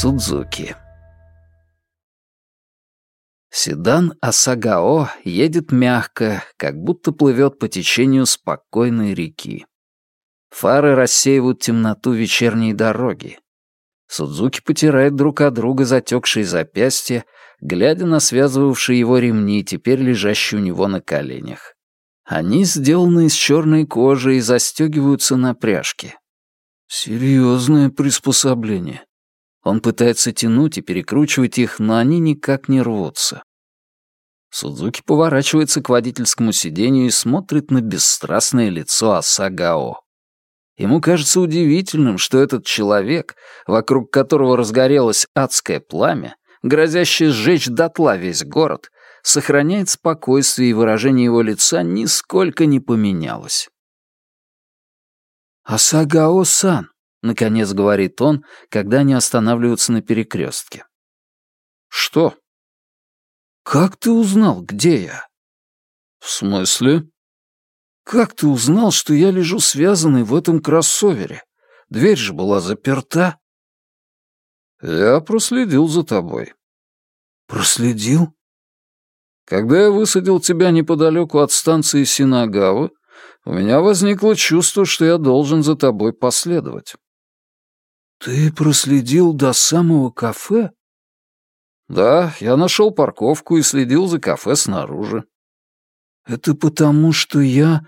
Судзуки Седан Асагао едет мягко, как будто плывет по течению спокойной реки. Фары рассеивают темноту вечерней дороги. Судзуки потирает друг от друга затекшие запястья, глядя на связывавшие его ремни, теперь лежащие у него на коленях. Они сделаны из черной кожи и застегиваются на пряжке. Серьезное приспособление. Он пытается тянуть и перекручивать их, но они никак не рвутся. Судзуки поворачивается к водительскому сиденью и смотрит на бесстрастное лицо Асагао. Ему кажется удивительным, что этот человек, вокруг которого разгорелось адское пламя, грозящее сжечь дотла весь город, сохраняет спокойствие и выражение его лица нисколько не поменялось. «Асагао-сан», — наконец говорит он, когда они останавливаются на перекрестке. «Что?» «Как ты узнал, где я?» «В смысле?» «Как ты узнал, что я лежу связанный в этом кроссовере? Дверь же была заперта». «Я проследил за тобой». «Проследил?» «Когда я высадил тебя неподалеку от станции Синагавы, у меня возникло чувство, что я должен за тобой последовать». «Ты проследил до самого кафе?» «Да, я нашел парковку и следил за кафе снаружи». «Это потому, что я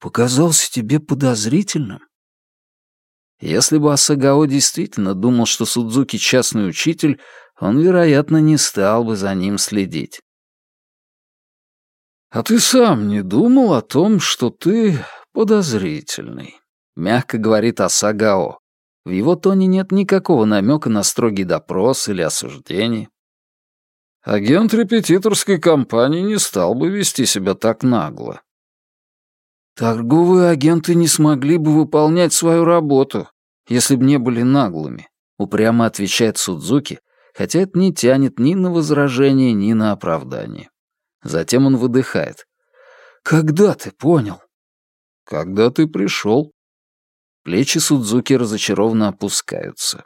показался тебе подозрительным?» Если бы Асагао действительно думал, что Судзуки частный учитель, он, вероятно, не стал бы за ним следить. «А ты сам не думал о том, что ты подозрительный?» — мягко говорит Асагао. В его тоне нет никакого намека на строгий допрос или осуждение. Агент репетиторской компании не стал бы вести себя так нагло. Торговые агенты не смогли бы выполнять свою работу, если бы не были наглыми, упрямо отвечает Судзуки, хотя это не тянет ни на возражение, ни на оправдание. Затем он выдыхает. «Когда ты понял?» «Когда ты пришел». Плечи Судзуки разочарованно опускаются.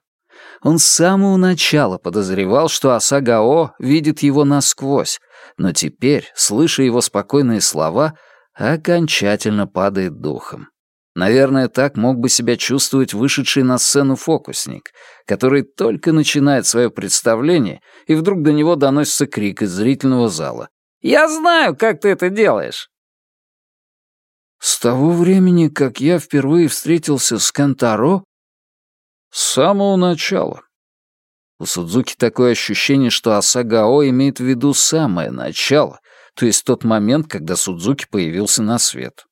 Он с самого начала подозревал, что Асагао видит его насквозь, но теперь, слыша его спокойные слова, окончательно падает духом. Наверное, так мог бы себя чувствовать вышедший на сцену фокусник, который только начинает свое представление, и вдруг до него доносится крик из зрительного зала. «Я знаю, как ты это делаешь!» С того времени, как я впервые встретился с Кантаро, с самого начала. У Судзуки такое ощущение, что Асагао имеет в виду самое начало, то есть тот момент, когда Судзуки появился на свет.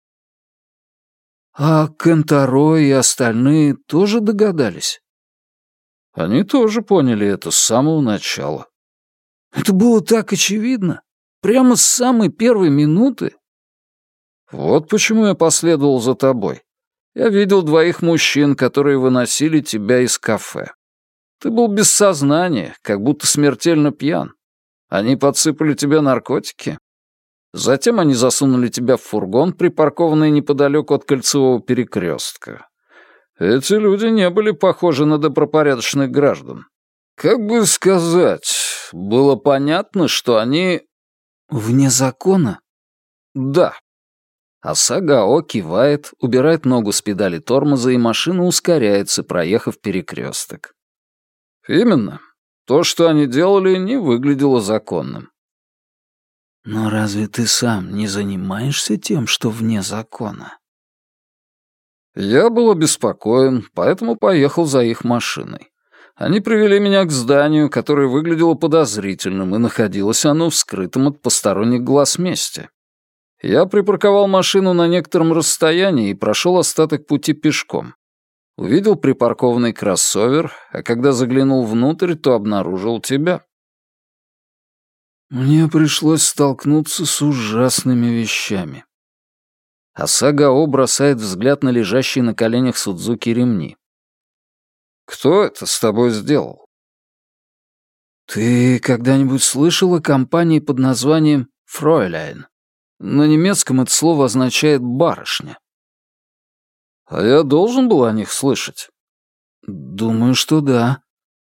А Кентаро и остальные тоже догадались? Они тоже поняли это с самого начала. Это было так очевидно. Прямо с самой первой минуты. Вот почему я последовал за тобой. Я видел двоих мужчин, которые выносили тебя из кафе. Ты был без сознания, как будто смертельно пьян. Они подсыпали тебе наркотики. Затем они засунули тебя в фургон, припаркованный неподалеку от кольцевого перекрестка. Эти люди не были похожи на добропорядочных граждан. Как бы сказать, было понятно, что они... Вне закона? Да, а Сагао кивает, убирает ногу с педали тормоза, и машина ускоряется, проехав перекресток. Именно. То, что они делали, не выглядело законным. Но разве ты сам не занимаешься тем, что вне закона? Я был обеспокоен, поэтому поехал за их машиной. Они привели меня к зданию, которое выглядело подозрительным, и находилось оно в скрытом от посторонних глаз месте. Я припарковал машину на некотором расстоянии и прошел остаток пути пешком. Увидел припаркованный кроссовер, а когда заглянул внутрь, то обнаружил тебя. Мне пришлось столкнуться с ужасными вещами. Асагао бросает взгляд на лежащие на коленях Судзуки ремни. «Кто это с тобой сделал?» «Ты когда-нибудь слышал о компании под названием «Фройляйн»?» На немецком это слово означает «барышня». А я должен был о них слышать? Думаю, что да.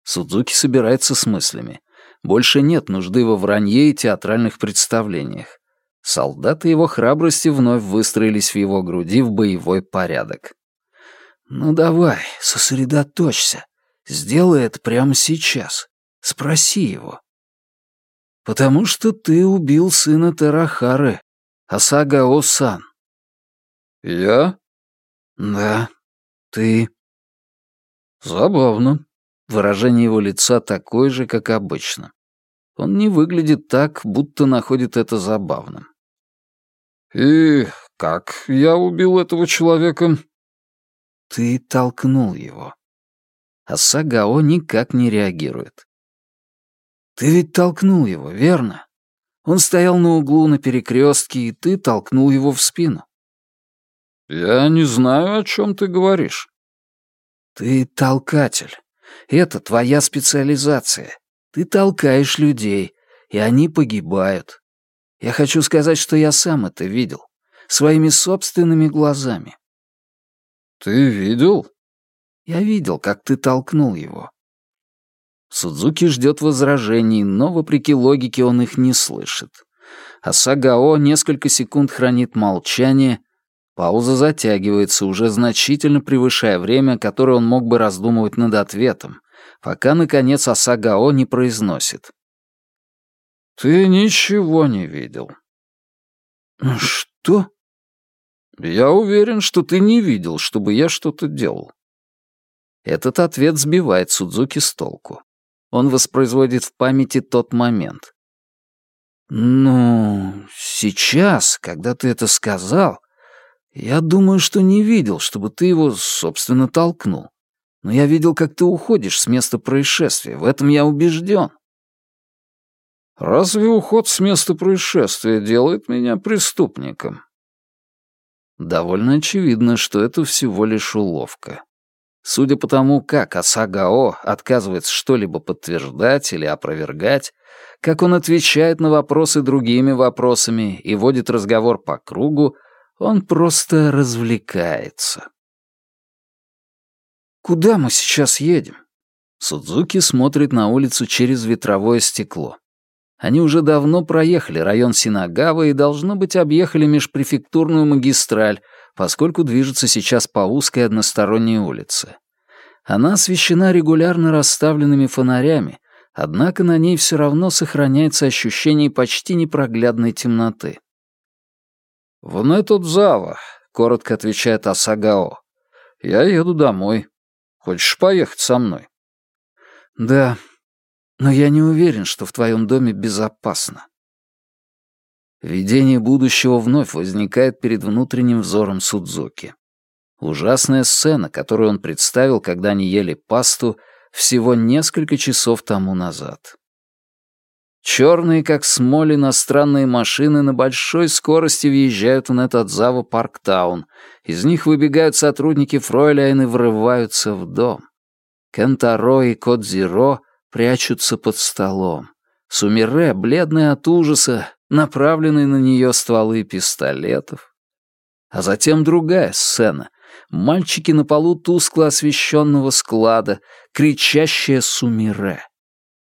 Судзуки собирается с мыслями. Больше нет нужды во вранье и театральных представлениях. Солдаты его храбрости вновь выстроились в его груди в боевой порядок. «Ну давай, сосредоточься. Сделай это прямо сейчас. Спроси его». «Потому что ты убил сына Тарахары, Асагао-сан». «Я?» «Да, ты». «Забавно». Выражение его лица такое же, как обычно. Он не выглядит так, будто находит это забавным. «И как я убил этого человека?» «Ты толкнул его». А Сагао никак не реагирует. «Ты ведь толкнул его, верно? Он стоял на углу на перекрестке, и ты толкнул его в спину». «Я не знаю, о чем ты говоришь». «Ты толкатель. Это твоя специализация. Ты толкаешь людей, и они погибают. Я хочу сказать, что я сам это видел. Своими собственными глазами». «Ты видел?» «Я видел, как ты толкнул его». Судзуки ждет возражений, но, вопреки логике, он их не слышит. А Сагао несколько секунд хранит молчание, Пауза затягивается, уже значительно превышая время, которое он мог бы раздумывать над ответом, пока, наконец, Асагао не произносит. «Ты ничего не видел». «Что?» «Я уверен, что ты не видел, чтобы я что-то делал». Этот ответ сбивает Судзуки с толку. Он воспроизводит в памяти тот момент. «Ну, сейчас, когда ты это сказал, я думаю, что не видел, чтобы ты его, собственно, толкнул. Но я видел, как ты уходишь с места происшествия. В этом я убежден. Разве уход с места происшествия делает меня преступником? Довольно очевидно, что это всего лишь уловка. Судя по тому, как Асагао отказывается что-либо подтверждать или опровергать, как он отвечает на вопросы другими вопросами и водит разговор по кругу, он просто развлекается. «Куда мы сейчас едем?» Судзуки смотрит на улицу через ветровое стекло. Они уже давно проехали район Синагава и, должно быть, объехали межпрефектурную магистраль, поскольку движутся сейчас по узкой односторонней улице. Она освещена регулярно расставленными фонарями, однако на ней все равно сохраняется ощущение почти непроглядной темноты. «В Нетудзава», — коротко отвечает Асагао. «Я еду домой. Хочешь поехать со мной?» «Да, но я не уверен, что в твоем доме безопасно». Видение будущего вновь возникает перед внутренним взором Судзуки. Ужасная сцена, которую он представил, когда они ели пасту, всего несколько часов тому назад. Черные, как смоль, иностранные машины на большой скорости въезжают в Нетадзаву Парктаун. Из них выбегают сотрудники Фройляйн и врываются в дом. Кентаро и Кодзиро прячутся под столом. Сумире, бледная от ужаса, направленные на нее стволы пистолетов. А затем другая сцена. Мальчики на полу тускло освещенного склада, кричащая Сумире.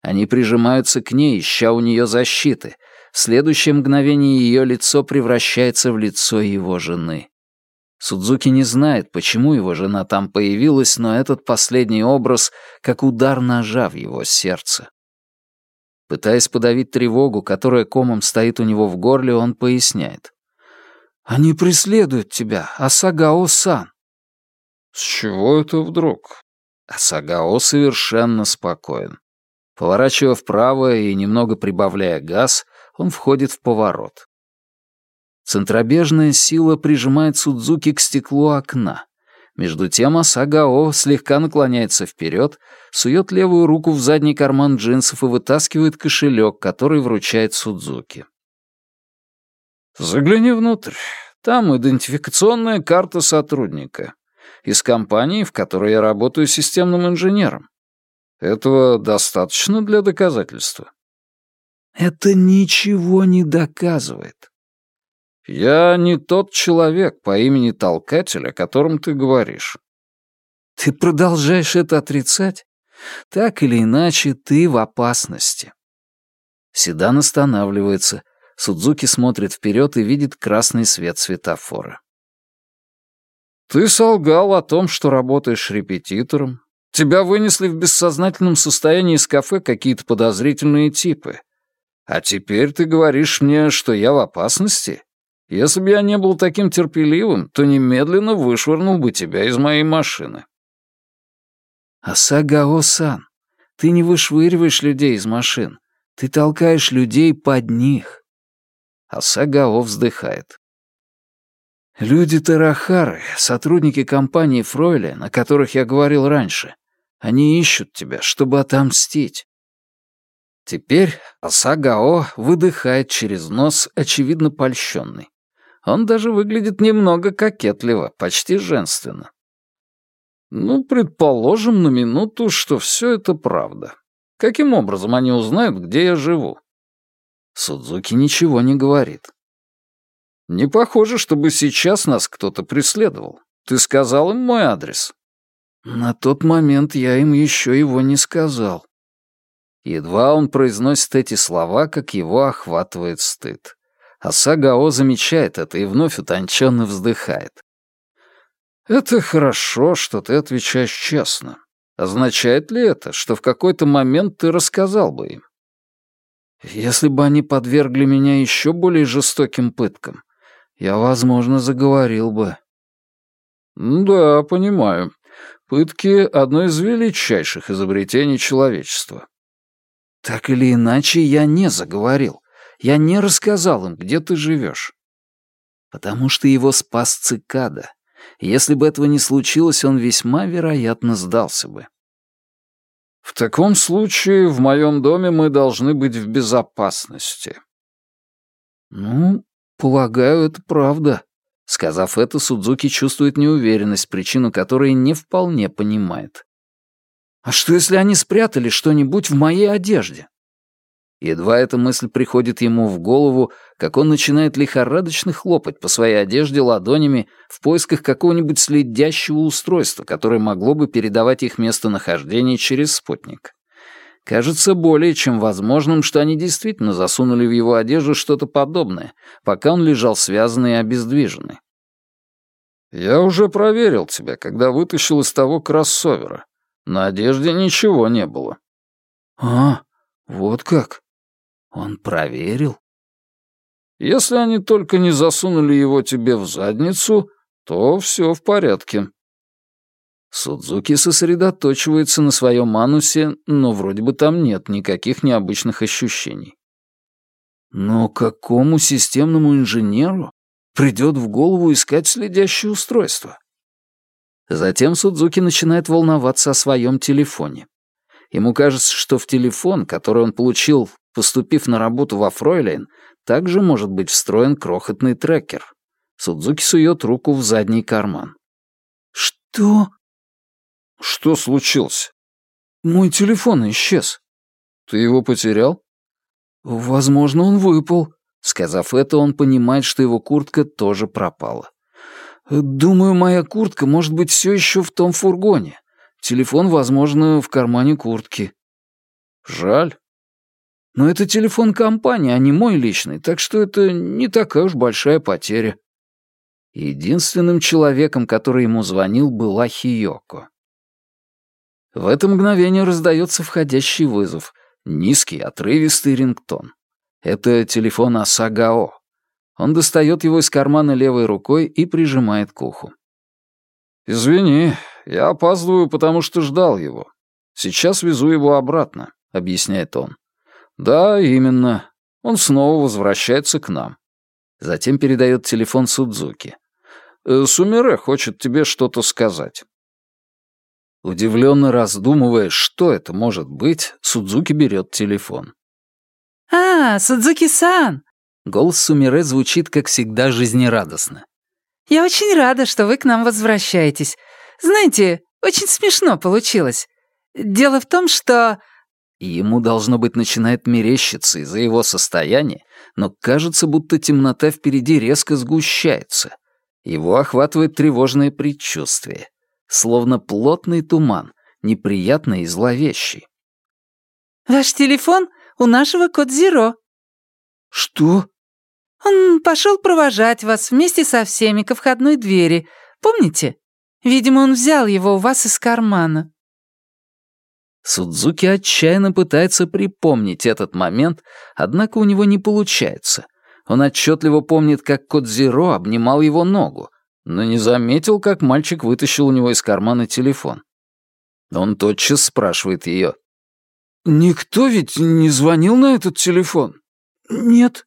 Они прижимаются к ней, ища у нее защиты. В следующее мгновение ее лицо превращается в лицо его жены. Судзуки не знает, почему его жена там появилась, но этот последний образ как удар ножа в его сердце. Пытаясь подавить тревогу, которая комом стоит у него в горле, он поясняет. «Они преследуют тебя, Асагао-сан». «С чего это вдруг?» Асагао совершенно спокоен. Поворачивая вправо и немного прибавляя газ, он входит в поворот. Центробежная сила прижимает Судзуки к стеклу окна. Между тем Асагао слегка наклоняется вперед, сует левую руку в задний карман джинсов и вытаскивает кошелек, который вручает Судзуки. «Загляни внутрь. Там идентификационная карта сотрудника. Из компании, в которой я работаю системным инженером. Этого достаточно для доказательства? Это ничего не доказывает. Я не тот человек по имени Толкатель, о котором ты говоришь. Ты продолжаешь это отрицать? Так или иначе, ты в опасности. Седан останавливается. Судзуки смотрит вперед и видит красный свет светофора. «Ты солгал о том, что работаешь репетитором. Тебя вынесли в бессознательном состоянии из кафе какие-то подозрительные типы. А теперь ты говоришь мне, что я в опасности? Если бы я не был таким терпеливым, то немедленно вышвырнул бы тебя из моей машины». «Асагао-сан, ты не вышвыриваешь людей из машин. Ты толкаешь людей под них». Асагао вздыхает. «Люди Тарахары, сотрудники компании Фройля, на которых я говорил раньше, они ищут тебя, чтобы отомстить». Теперь Асагао выдыхает через нос, очевидно польщенный. Он даже выглядит немного кокетливо, почти женственно. Ну, предположим на минуту, что все это правда. Каким образом они узнают, где я живу? Судзуки ничего не говорит. Не похоже, чтобы сейчас нас кто-то преследовал. Ты сказал им мой адрес? На тот момент я им еще его не сказал. Едва он произносит эти слова, как его охватывает стыд. А Сагао замечает это и вновь утонченно вздыхает. «Это хорошо, что ты отвечаешь честно. Означает ли это, что в какой-то момент ты рассказал бы им?» «Если бы они подвергли меня еще более жестоким пыткам, я, возможно, заговорил бы». «Да, понимаю. Пытки — одно из величайших изобретений человечества». «Так или иначе, я не заговорил. Я не рассказал им, где ты живешь. Потому что его спас цикада. Если бы этого не случилось, он весьма вероятно сдался бы. В таком случае в моем доме мы должны быть в безопасности. Ну, полагаю, это правда. Сказав это, Судзуки чувствует неуверенность, причину которой не вполне понимает. А что, если они спрятали что-нибудь в моей одежде? Едва эта мысль приходит ему в голову, как он начинает лихорадочно хлопать по своей одежде ладонями в поисках какого-нибудь следящего устройства, которое могло бы передавать их местонахождение через спутник. Кажется более чем возможным, что они действительно засунули в его одежду что-то подобное, пока он лежал связанный и обездвиженный. «Я уже проверил тебя, когда вытащил из того кроссовера. На одежде ничего не было». «А, вот как?» Он проверил? Если они только не засунули его тебе в задницу, то все в порядке. Судзуки сосредоточивается на своем анусе, но вроде бы там нет никаких необычных ощущений. Но какому системному инженеру придет в голову искать следящее устройство? Затем Судзуки начинает волноваться о своем телефоне. Ему кажется, что в телефон, который он получил Поступив на работу во Фройлейн, также может быть встроен крохотный трекер. Судзуки сует руку в задний карман. «Что?» «Что случилось?» «Мой телефон исчез». «Ты его потерял?» «Возможно, он выпал». Сказав это, он понимает, что его куртка тоже пропала. «Думаю, моя куртка может быть все еще в том фургоне. Телефон, возможно, в кармане куртки». «Жаль. Но это телефон компании, а не мой личный, так что это не такая уж большая потеря. Единственным человеком, который ему звонил, была Хиёко. В это мгновение раздается входящий вызов. Низкий, отрывистый рингтон. Это телефон Асагао. Он достает его из кармана левой рукой и прижимает к уху. «Извини, я опаздываю, потому что ждал его. Сейчас везу его обратно», — объясняет он. «Да, именно. Он снова возвращается к нам». Затем передает телефон Судзуки. «Э, «Сумире хочет тебе что-то сказать». Удивленно раздумывая, что это может быть, Судзуки берет телефон. «А, Судзуки-сан!» Голос Сумире звучит, как всегда, жизнерадостно. «Я очень рада, что вы к нам возвращаетесь. Знаете, очень смешно получилось. Дело в том, что и ему, должно быть, начинает мерещиться из-за его состояния, но кажется, будто темнота впереди резко сгущается. Его охватывает тревожное предчувствие. Словно плотный туман, неприятный и зловещий. «Ваш телефон у нашего Кодзиро». «Что?» «Он пошел провожать вас вместе со всеми ко входной двери. Помните? Видимо, он взял его у вас из кармана». Судзуки отчаянно пытается припомнить этот момент, однако у него не получается. Он отчетливо помнит, как Кодзиро обнимал его ногу, но не заметил, как мальчик вытащил у него из кармана телефон. Он тотчас спрашивает ее. «Никто ведь не звонил на этот телефон?» «Нет».